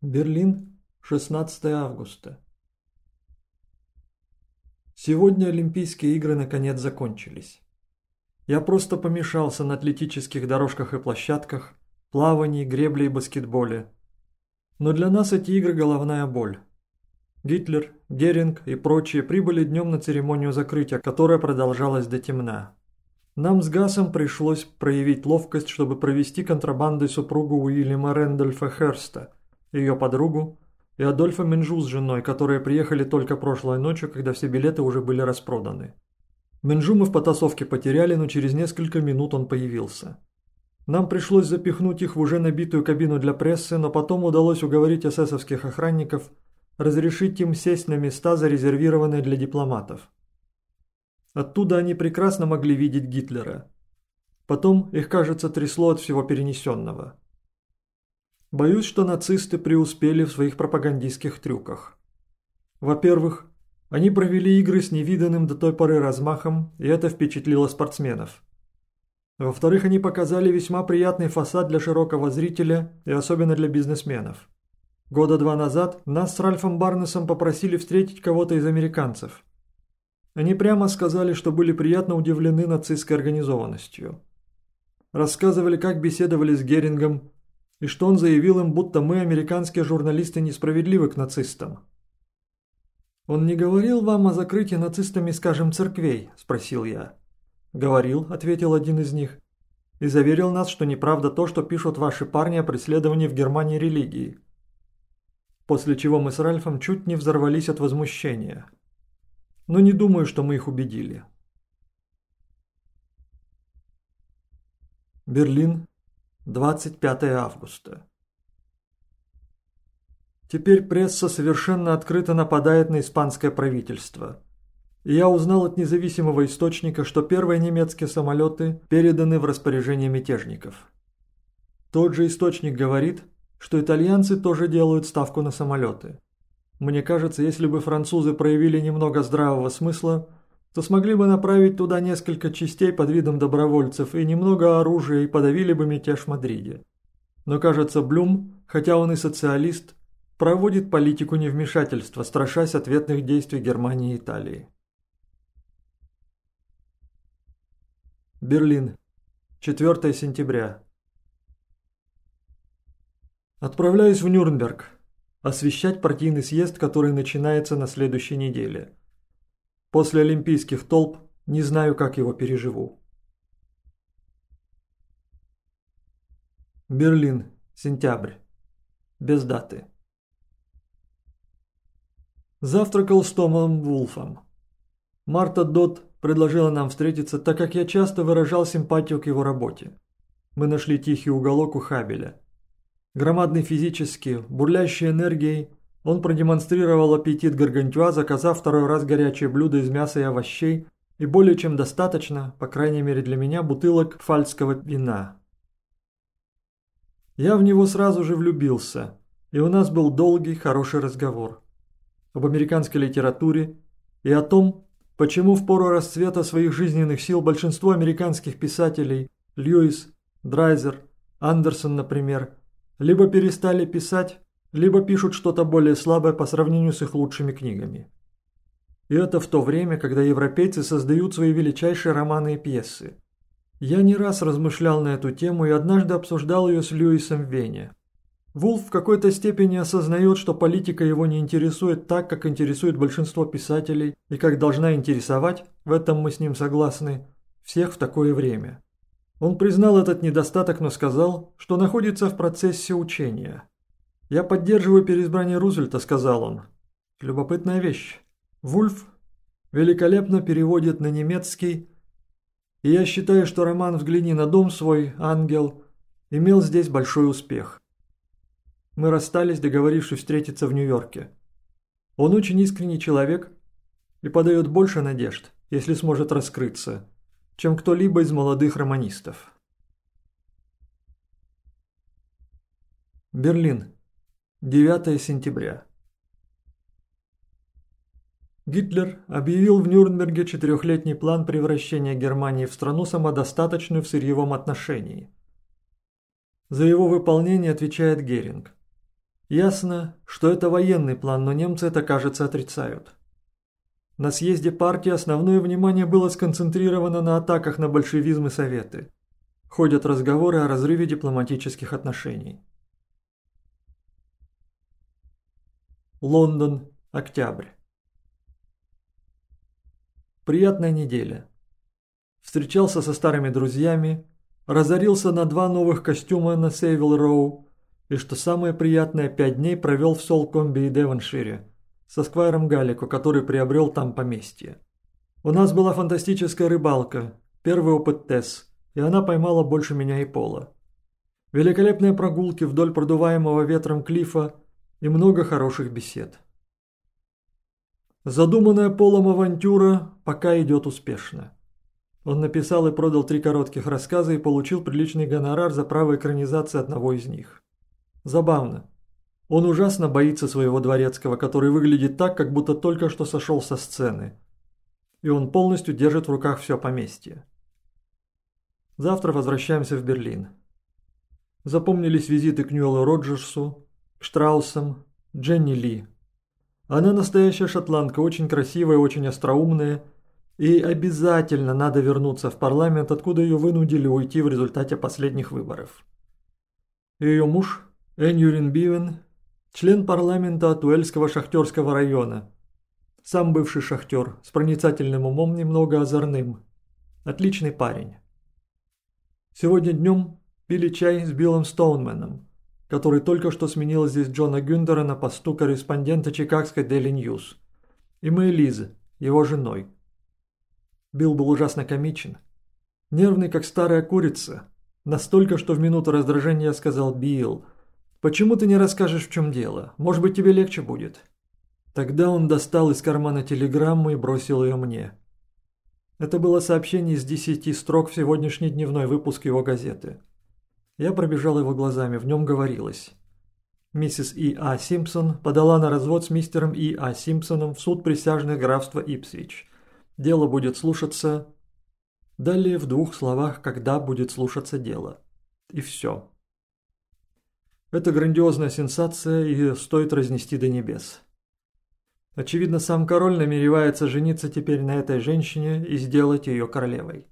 Берлин, 16 августа. Сегодня Олимпийские игры наконец закончились. Я просто помешался на атлетических дорожках и площадках, плавании, гребле и баскетболе. Но для нас эти игры головная боль. Гитлер, Геринг и прочие прибыли днем на церемонию закрытия, которая продолжалась до темна. Нам с Гасом пришлось проявить ловкость, чтобы провести контрабандой супругу Уильяма Рэндольфа Херста – ее подругу и Адольфа Менжу с женой, которые приехали только прошлой ночью, когда все билеты уже были распроданы. Менжу мы в потасовке потеряли, но через несколько минут он появился. Нам пришлось запихнуть их в уже набитую кабину для прессы, но потом удалось уговорить эсэсовских охранников разрешить им сесть на места, зарезервированные для дипломатов. Оттуда они прекрасно могли видеть Гитлера. Потом их, кажется, трясло от всего перенесенного. Боюсь, что нацисты преуспели в своих пропагандистских трюках. Во-первых, они провели игры с невиданным до той поры размахом, и это впечатлило спортсменов. Во-вторых, они показали весьма приятный фасад для широкого зрителя и особенно для бизнесменов. Года два назад нас с Ральфом Барнесом попросили встретить кого-то из американцев. Они прямо сказали, что были приятно удивлены нацистской организованностью. Рассказывали, как беседовали с Герингом, и что он заявил им, будто мы, американские журналисты, несправедливы к нацистам. «Он не говорил вам о закрытии нацистами, скажем, церквей?» – спросил я. «Говорил», – ответил один из них, – «и заверил нас, что неправда то, что пишут ваши парни о преследовании в Германии религии». После чего мы с Ральфом чуть не взорвались от возмущения. Но не думаю, что мы их убедили. Берлин, 25 августа. Теперь пресса совершенно открыто нападает на испанское правительство. И я узнал от независимого источника, что первые немецкие самолеты переданы в распоряжение мятежников. Тот же источник говорит, что итальянцы тоже делают ставку на самолеты. Мне кажется, если бы французы проявили немного здравого смысла, то смогли бы направить туда несколько частей под видом добровольцев и немного оружия и подавили бы мятеж в Мадриде. Но кажется, Блюм, хотя он и социалист, проводит политику невмешательства, страшась ответных действий Германии и Италии. Берлин. 4 сентября. Отправляюсь в Нюрнберг. Освещать партийный съезд, который начинается на следующей неделе. После олимпийских толп не знаю, как его переживу. Берлин, сентябрь. Без даты. Завтракал с Томом Вулфом. Марта Дот предложила нам встретиться, так как я часто выражал симпатию к его работе. Мы нашли тихий уголок у Хабеля. Громадный физически, бурлящий энергией, он продемонстрировал аппетит гаргантюа, заказав второй раз горячее блюдо из мяса и овощей, и более чем достаточно, по крайней мере для меня, бутылок фальцкого вина. Я в него сразу же влюбился, и у нас был долгий, хороший разговор. Об американской литературе и о том, почему в пору расцвета своих жизненных сил большинство американских писателей, Льюис, Драйзер, Андерсон, например, либо перестали писать, либо пишут что-то более слабое по сравнению с их лучшими книгами. И это в то время, когда европейцы создают свои величайшие романы и пьесы. Я не раз размышлял на эту тему и однажды обсуждал ее с Льюисом Вене. Вулф в какой-то степени осознает, что политика его не интересует так, как интересует большинство писателей, и как должна интересовать, в этом мы с ним согласны, всех в такое время. Он признал этот недостаток, но сказал, что находится в процессе учения. «Я поддерживаю переизбрание Рузвельта», — сказал он. Любопытная вещь. Вульф великолепно переводит на немецкий, и я считаю, что роман «Взгляни на дом свой, ангел» имел здесь большой успех. Мы расстались, договорившись встретиться в Нью-Йорке. Он очень искренний человек и подает больше надежд, если сможет раскрыться, чем кто-либо из молодых романистов. Берлин. 9 сентября. Гитлер объявил в Нюрнберге четырехлетний план превращения Германии в страну самодостаточную в сырьевом отношении. За его выполнение отвечает Геринг. Ясно, что это военный план, но немцы это, кажется, отрицают. На съезде партии основное внимание было сконцентрировано на атаках на большевизм и советы. Ходят разговоры о разрыве дипломатических отношений. Лондон, октябрь. Приятная неделя. Встречался со старыми друзьями, разорился на два новых костюма на Сейвил Роу и, что самое приятное, пять дней провел в Солкомби и Девоншире со Сквайром Галико, который приобрел там поместье. У нас была фантастическая рыбалка, первый опыт Тесс, и она поймала больше меня и Пола. Великолепные прогулки вдоль продуваемого ветром клифа и много хороших бесед. Задуманная Полом авантюра пока идет успешно. Он написал и продал три коротких рассказа и получил приличный гонорар за право экранизации одного из них. Забавно. Он ужасно боится своего дворецкого, который выглядит так, как будто только что сошел со сцены. И он полностью держит в руках все поместье. Завтра возвращаемся в Берлин. Запомнились визиты к Ньюэллу Роджерсу, Штраусам, Дженни Ли. Она настоящая шотландка, очень красивая, очень остроумная, и обязательно надо вернуться в парламент, откуда ее вынудили уйти в результате последних выборов. Ее муж, Эньюрин Бивен, член парламента от Уэльского шахтерского района. Сам бывший шахтер, с проницательным умом, немного озорным. Отличный парень. Сегодня днем пили чай с Биллом Стоунменом который только что сменил здесь Джона Гюндера на посту корреспондента Чикагской Daily News, и мы Лизы, его женой. Билл был ужасно комичен. Нервный, как старая курица. Настолько, что в минуту раздражения сказал Билл, «Почему ты не расскажешь, в чем дело? Может быть, тебе легче будет?» Тогда он достал из кармана телеграмму и бросил ее мне. Это было сообщение из десяти строк в сегодняшний дневной выпуск его газеты. Я пробежал его глазами, в нем говорилось. Миссис И. А. Симпсон подала на развод с мистером И. А. Симпсоном в суд присяжных графства Ипсвич. Дело будет слушаться... Далее в двух словах, когда будет слушаться дело. И все. Это грандиозная сенсация, и стоит разнести до небес. Очевидно, сам король намеревается жениться теперь на этой женщине и сделать ее королевой.